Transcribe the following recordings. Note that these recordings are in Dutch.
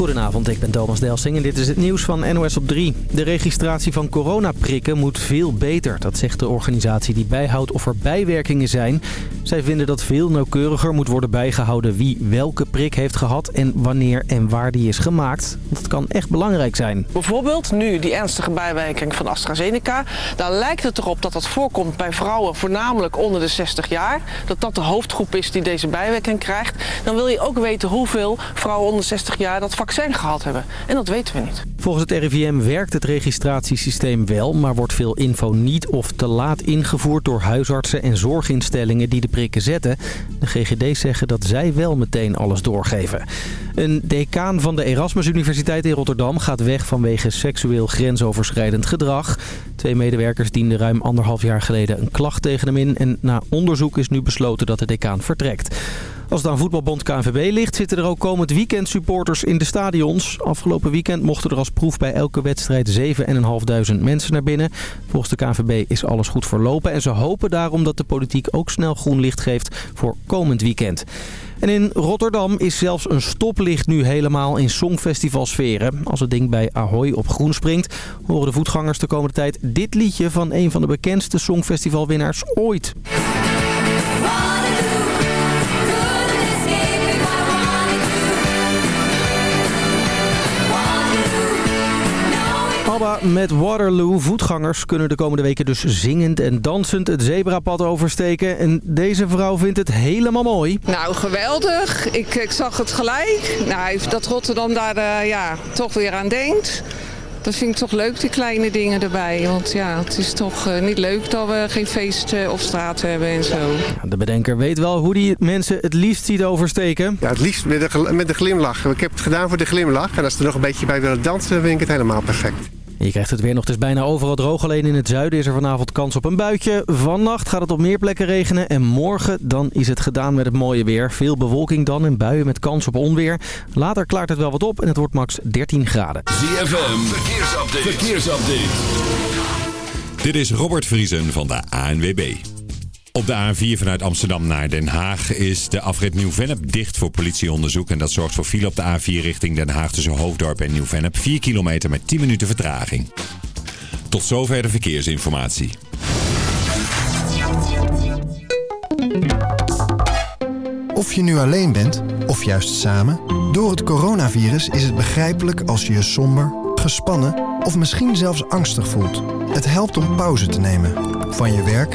Goedenavond, ik ben Thomas Delsing en dit is het nieuws van NOS op 3. De registratie van coronaprikken moet veel beter. Dat zegt de organisatie die bijhoudt of er bijwerkingen zijn. Zij vinden dat veel nauwkeuriger moet worden bijgehouden wie welke prik heeft gehad... en wanneer en waar die is gemaakt. Dat kan echt belangrijk zijn. Bijvoorbeeld nu die ernstige bijwerking van AstraZeneca. Daar lijkt het erop dat dat voorkomt bij vrouwen voornamelijk onder de 60 jaar. Dat dat de hoofdgroep is die deze bijwerking krijgt. Dan wil je ook weten hoeveel vrouwen onder 60 jaar dat vaccin gehad hebben. En dat weten we niet. Volgens het RIVM werkt het registratiesysteem wel... maar wordt veel info niet of te laat ingevoerd door huisartsen en zorginstellingen die de prikken zetten. De GGD zeggen dat zij wel meteen alles doorgeven. Een decaan van de Erasmus Universiteit in Rotterdam gaat weg vanwege seksueel grensoverschrijdend gedrag. Twee medewerkers dienden ruim anderhalf jaar geleden een klacht tegen hem in... en na onderzoek is nu besloten dat de decaan vertrekt. Als het aan voetbalbond KNVB ligt, zitten er ook komend weekend supporters in de stadions. Afgelopen weekend mochten er als proef bij elke wedstrijd 7.500 mensen naar binnen. Volgens de KNVB is alles goed verlopen en ze hopen daarom dat de politiek ook snel groen licht geeft voor komend weekend. En in Rotterdam is zelfs een stoplicht nu helemaal in songfestivalsferen. Als het ding bij Ahoy op groen springt, horen de voetgangers de komende tijd dit liedje van een van de bekendste songfestivalwinnaars ooit. ABBA met Waterloo. Voetgangers kunnen de komende weken dus zingend en dansend het zebrapad oversteken. En deze vrouw vindt het helemaal mooi. Nou, geweldig. Ik, ik zag het gelijk. Nou, dat Rotterdam daar uh, ja, toch weer aan denkt. Dat vind ik toch leuk, die kleine dingen erbij. Want ja, het is toch uh, niet leuk dat we geen feest uh, op straat hebben en zo. De bedenker weet wel hoe die mensen het liefst ziet oversteken. Ja, het liefst met een, met een glimlach. Ik heb het gedaan voor de glimlach. En als er nog een beetje bij willen dansen, vind ik het helemaal perfect. Je krijgt het weer nog. Het is bijna overal droog. Alleen in het zuiden is er vanavond kans op een buitje. Vannacht gaat het op meer plekken regenen. En morgen dan is het gedaan met het mooie weer. Veel bewolking dan en buien met kans op onweer. Later klaart het wel wat op en het wordt max 13 graden. ZFM, verkeersupdate. verkeersupdate. Dit is Robert Vriesen van de ANWB. Op de A4 vanuit Amsterdam naar Den Haag is de afrit Nieuw-Vennep dicht voor politieonderzoek. En dat zorgt voor file op de A4 richting Den Haag tussen Hoofddorp en Nieuw-Vennep. 4 kilometer met 10 minuten vertraging. Tot zover de verkeersinformatie. Of je nu alleen bent, of juist samen. Door het coronavirus is het begrijpelijk als je je somber, gespannen of misschien zelfs angstig voelt. Het helpt om pauze te nemen. Van je werk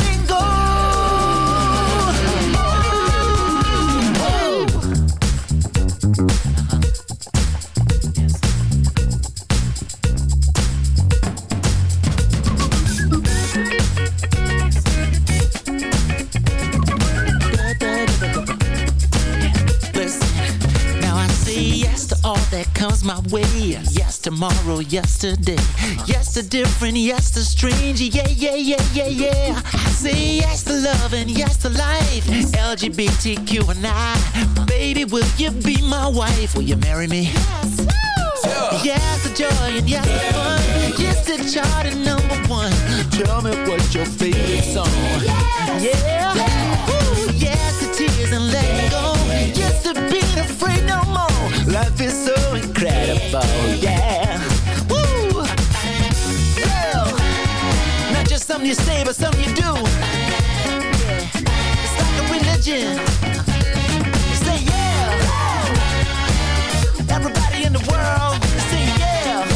my way. Yes, tomorrow, yesterday. Yes to different, yes to strange. Yeah, yeah, yeah, yeah, yeah. I say yes to love and yes to life. LGBTQ and I. Baby, will you be my wife? Will you marry me? Yes Yes to joy and yes to fun. Yes to chart and number one. Tell me what's your favorite song. Yeah. Woo. To being afraid no more. Life is so incredible. Yeah. Woo. Well, not just something you say, but something you do. It's like a religion. Say yeah. Everybody in the world, say yeah.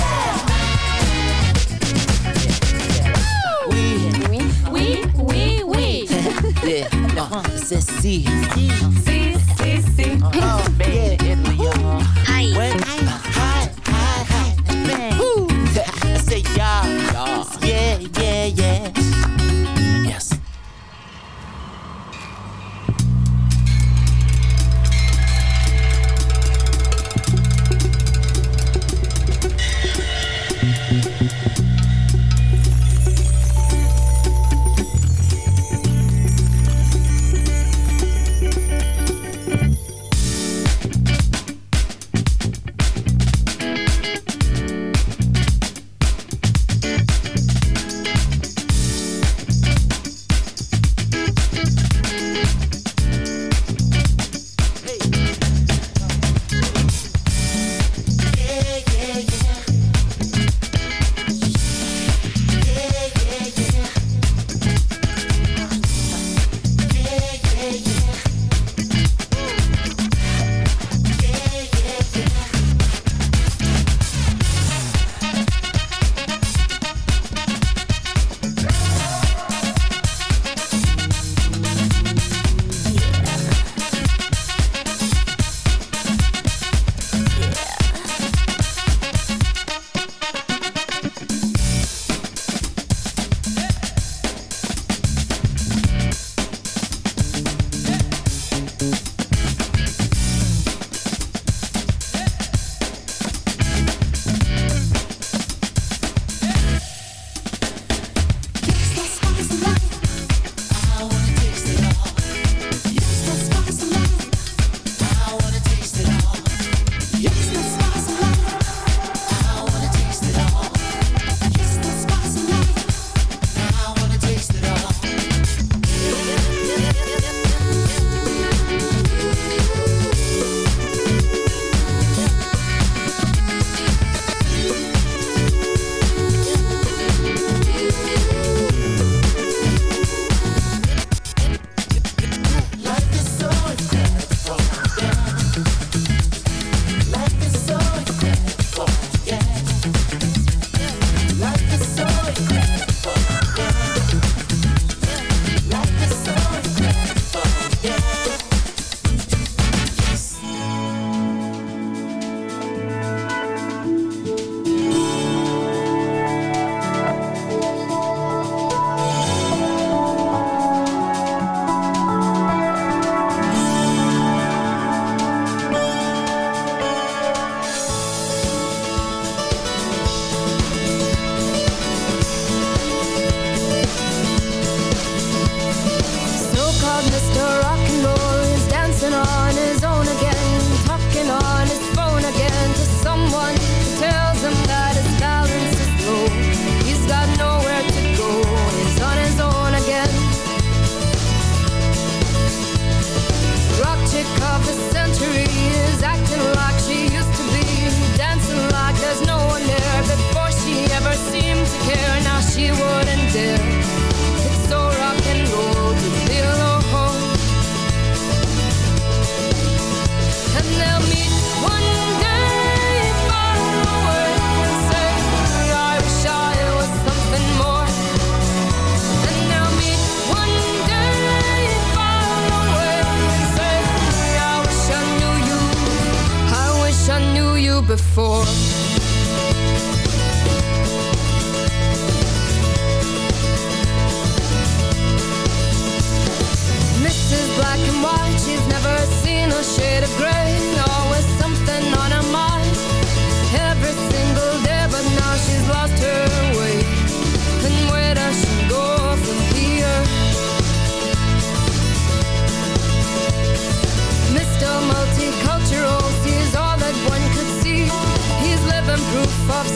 We, Oui, oui, oui. yeah, uh-huh, c'est si. Si, si, si. Oh, man, Italy, y'all. Hi. When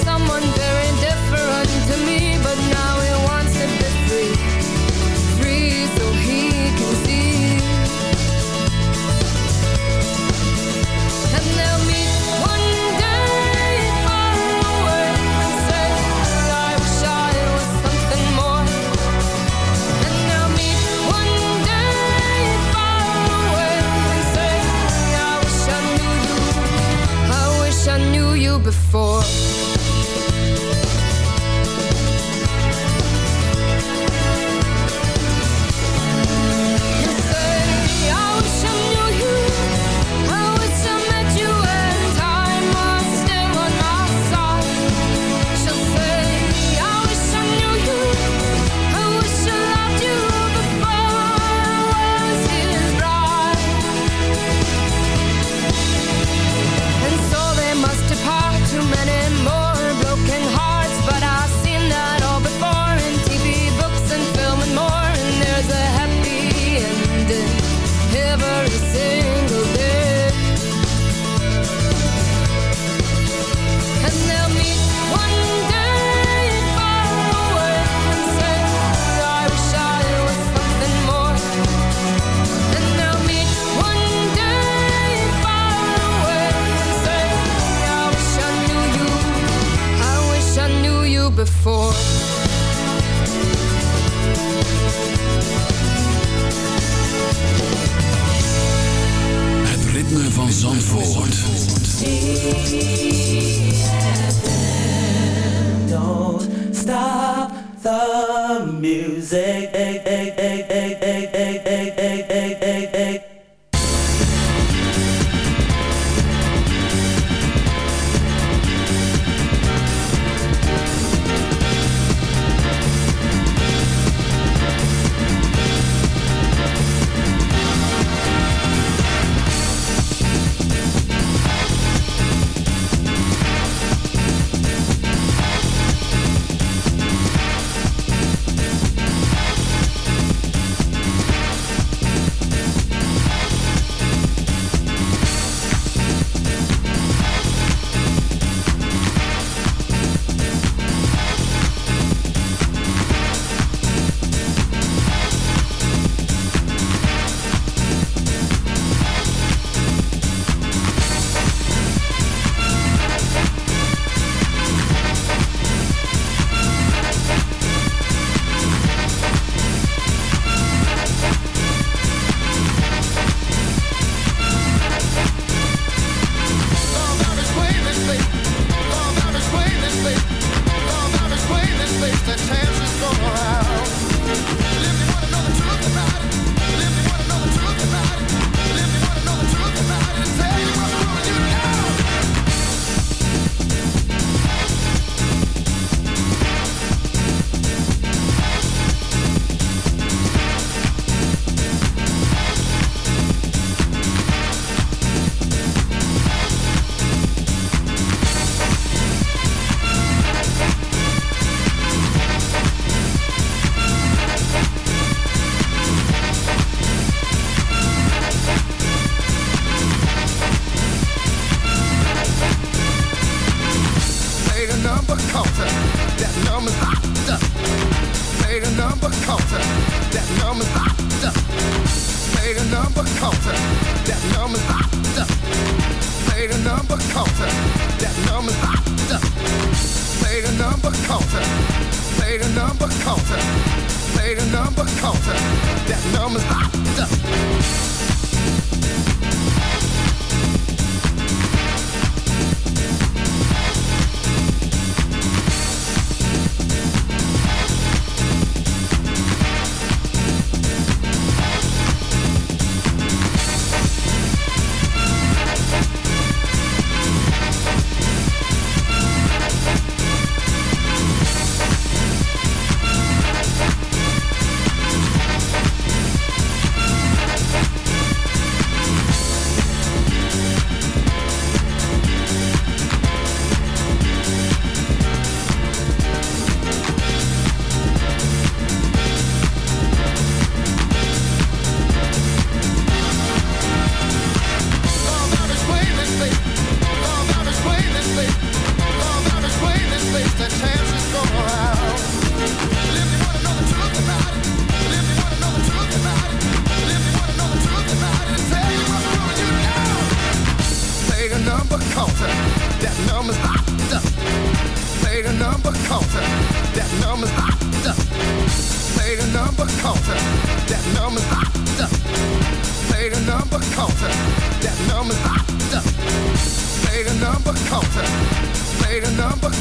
someone very different to me But now he wants to be free. Free so he can see. And they'll meet one day far away And say, I wish I was something more. And they'll meet one day far away And say, I wish I knew you. I wish I knew you before. music. counter. That number's hot.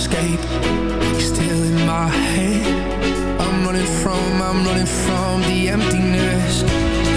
escape. Still in my head. I'm running from, I'm running from the emptiness.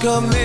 come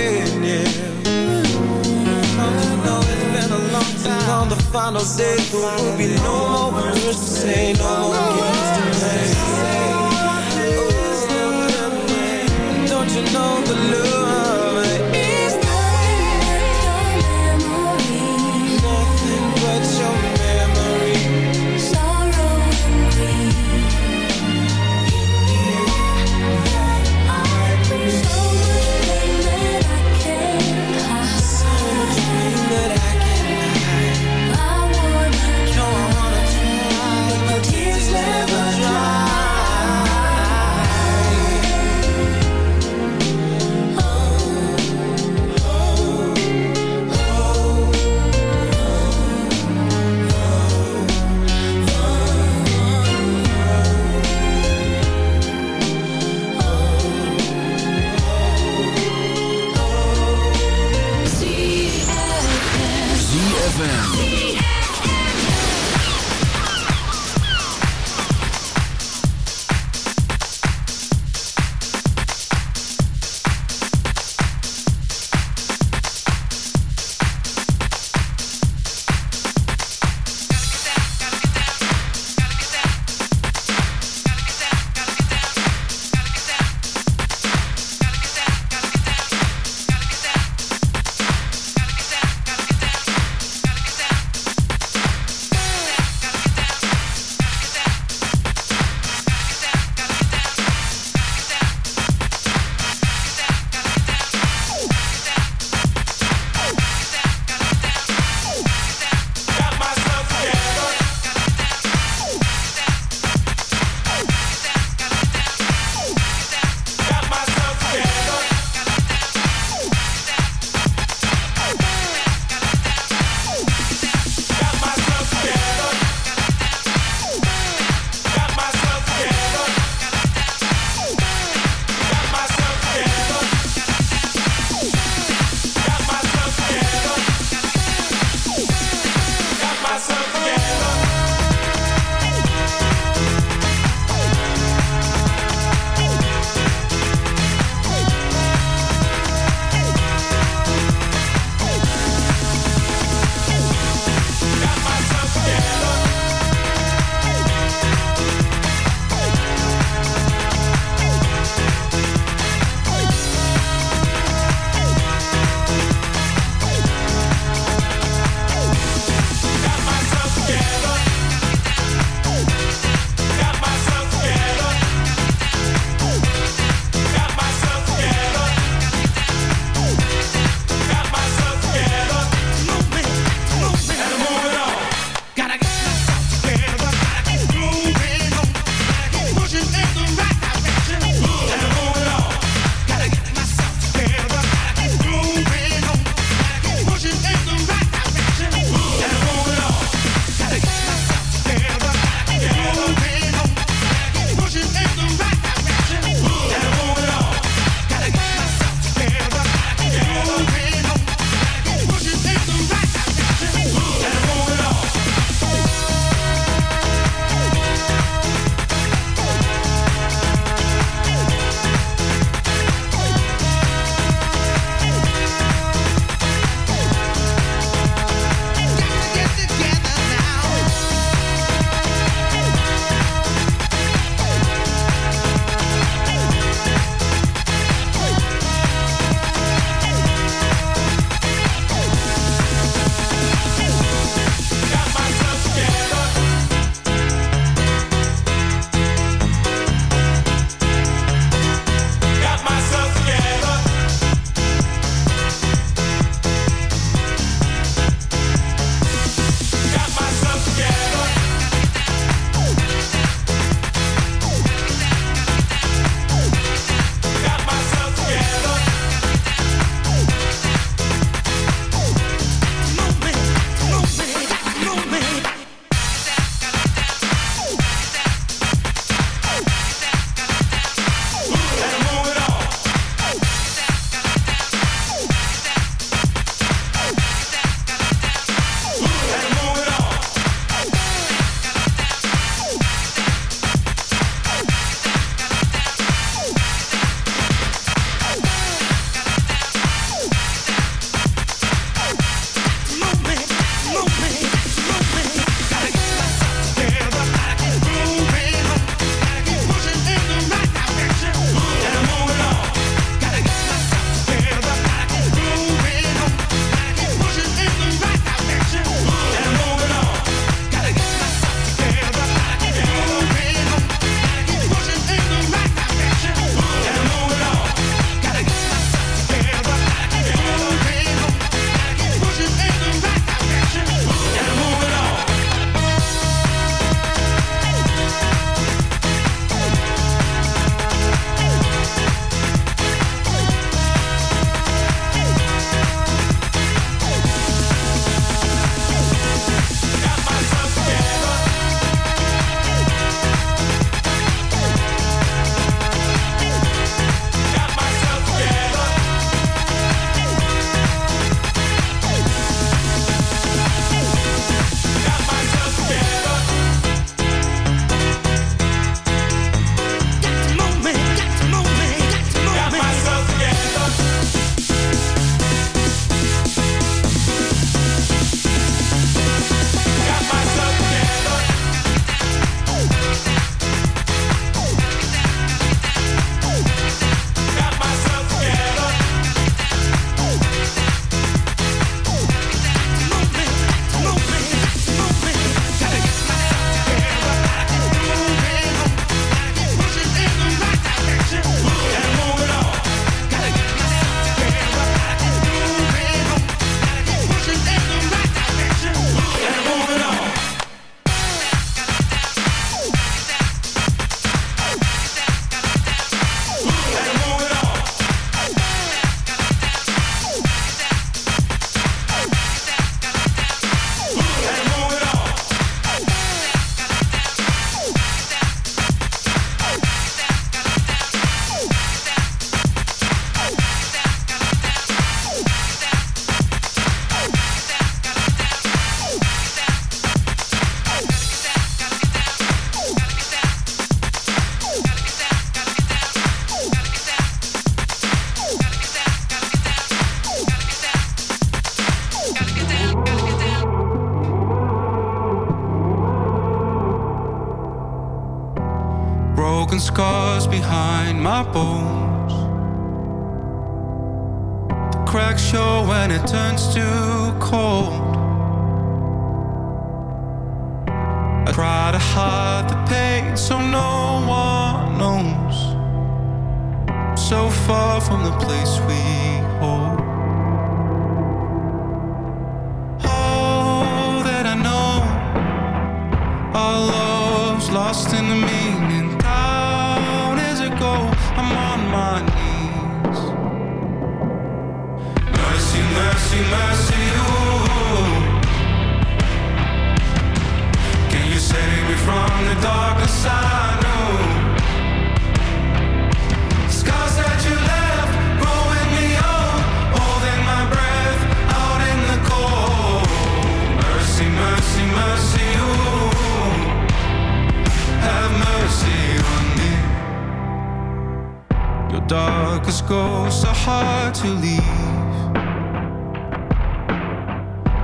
Your darkest ghosts are hard to leave.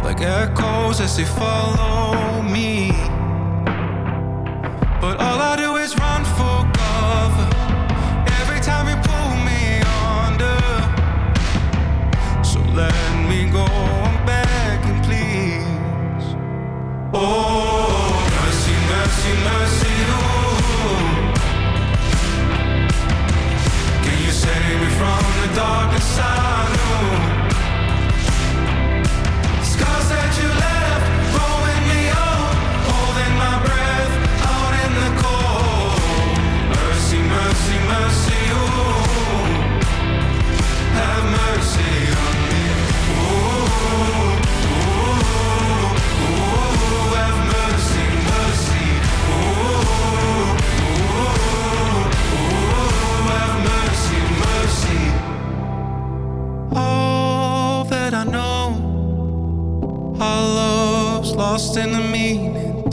Like echoes as they follow me. But all I do is run for cover. darkness I know lost in the meaning.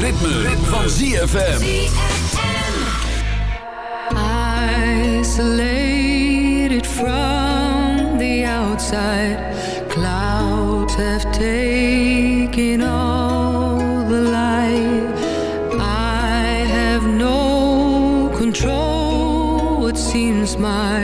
ritme, ritme. van ZFM. Isolated from the outside, clouds have taken all the light. I have no control, it seems my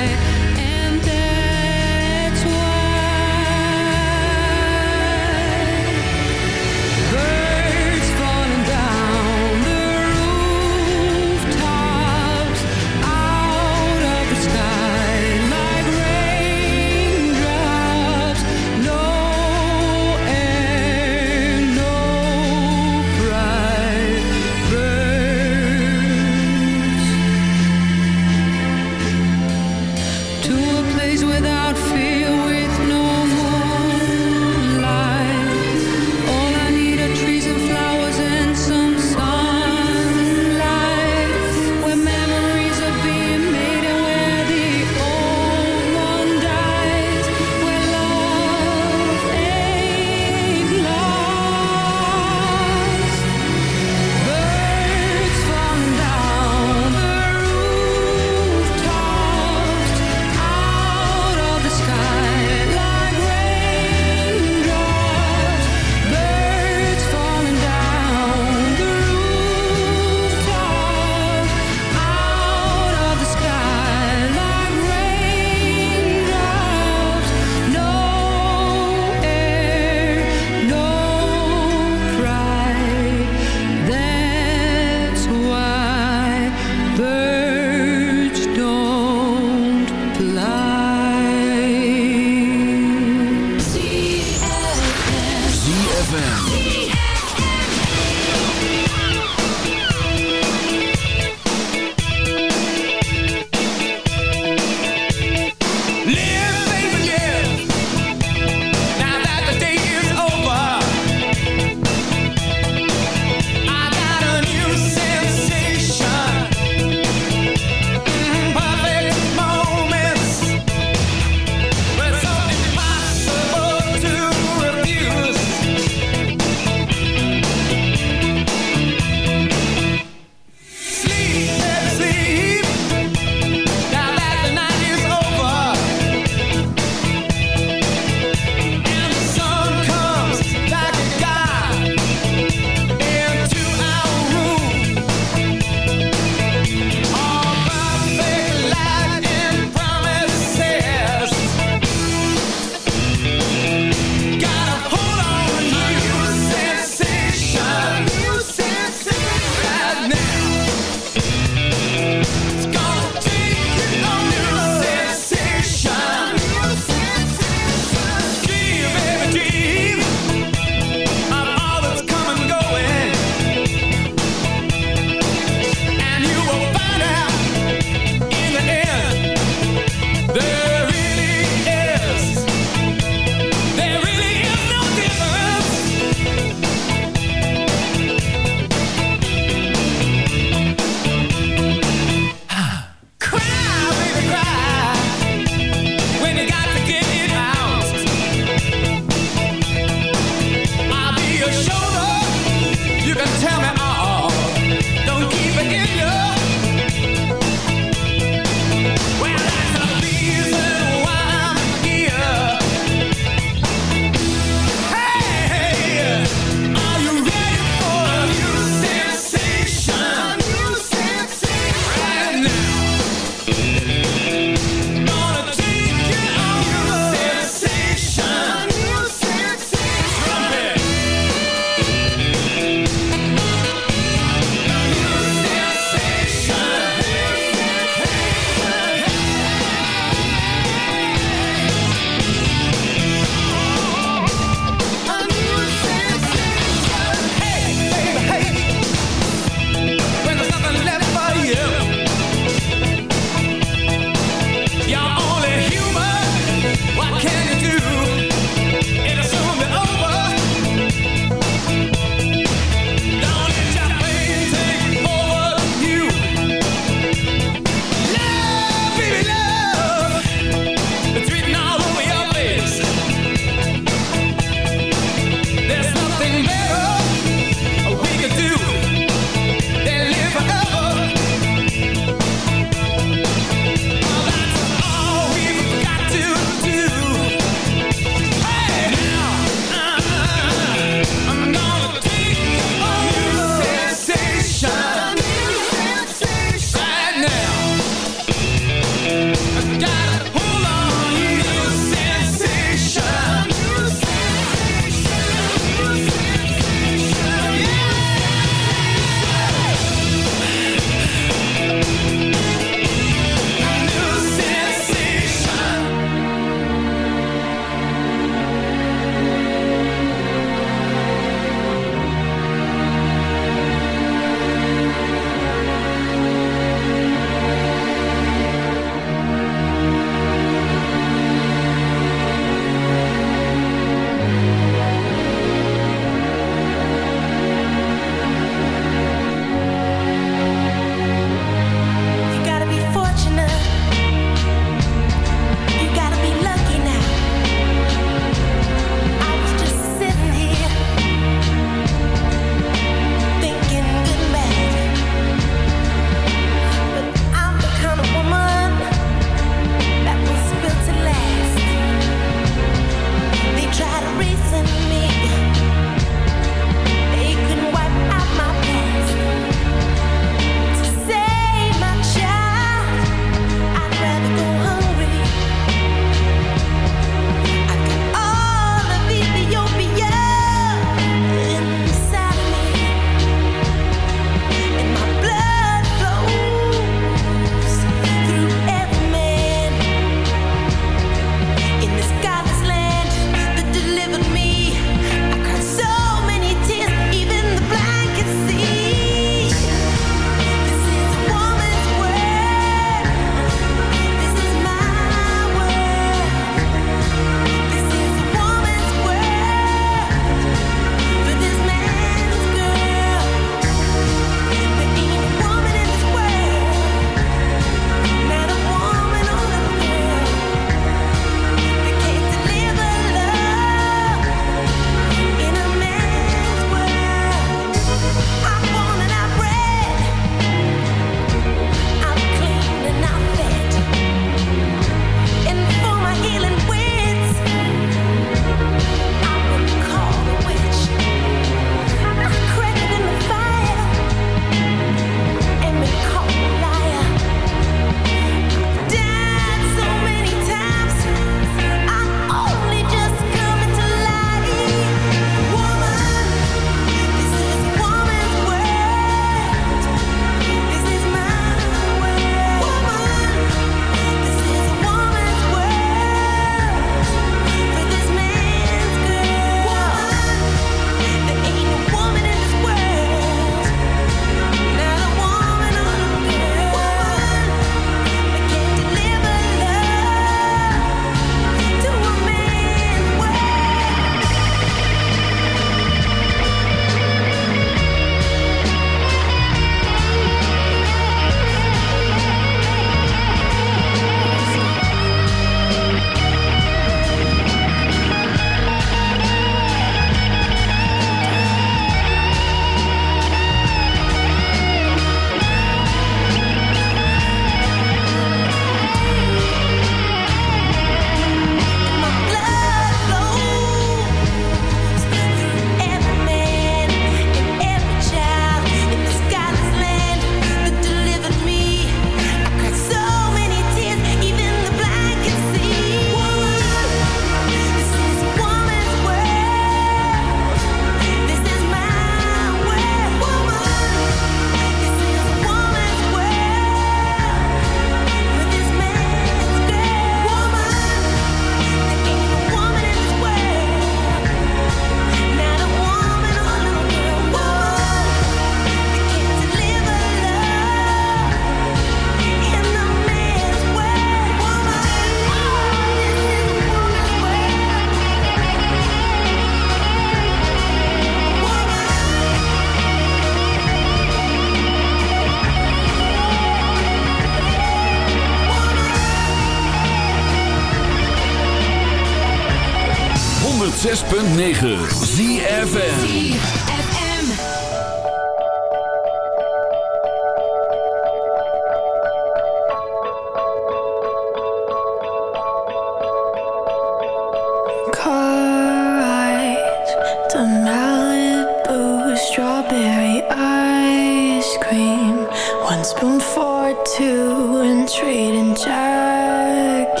spoon for two and trading jackets,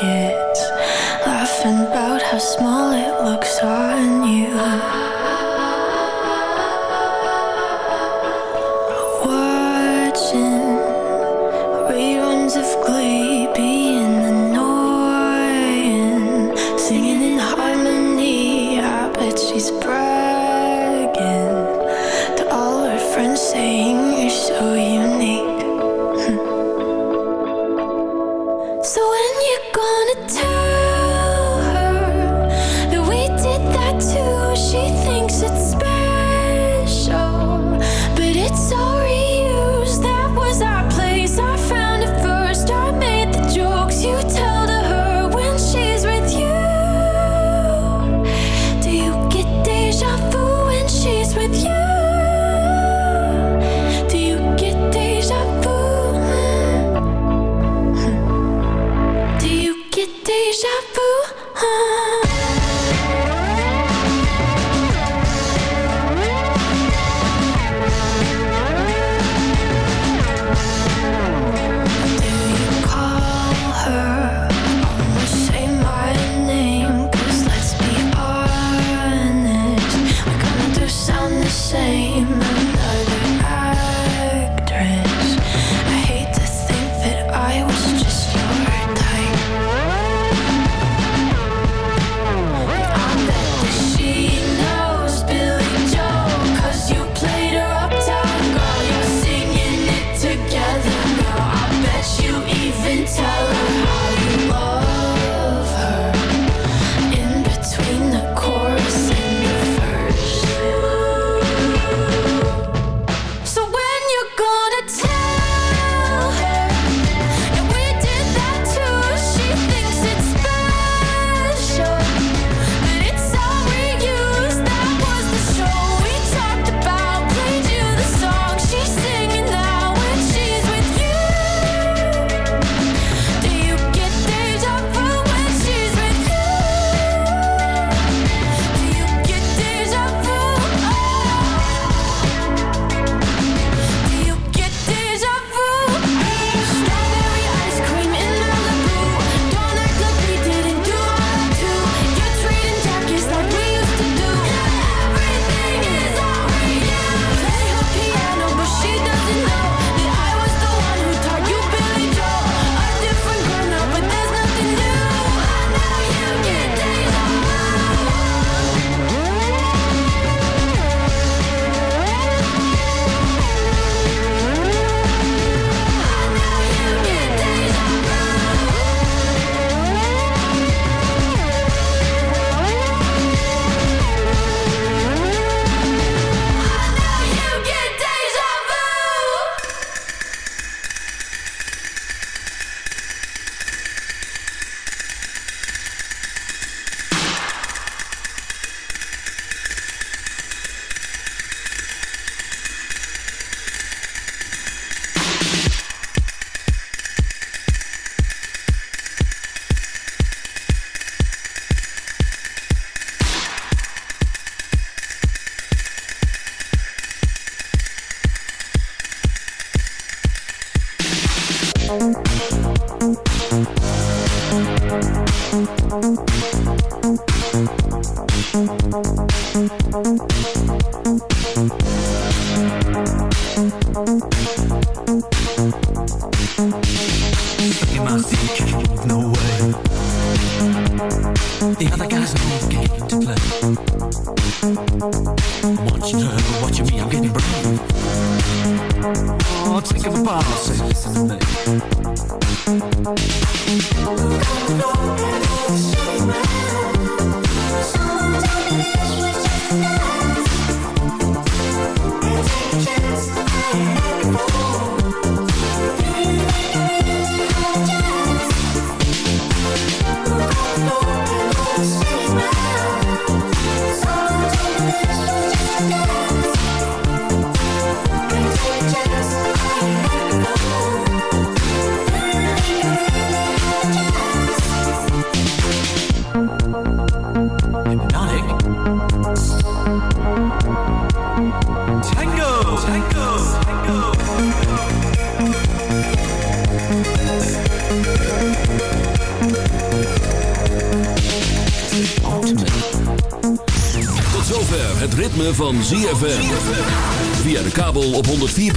laughing about how small it looks on you.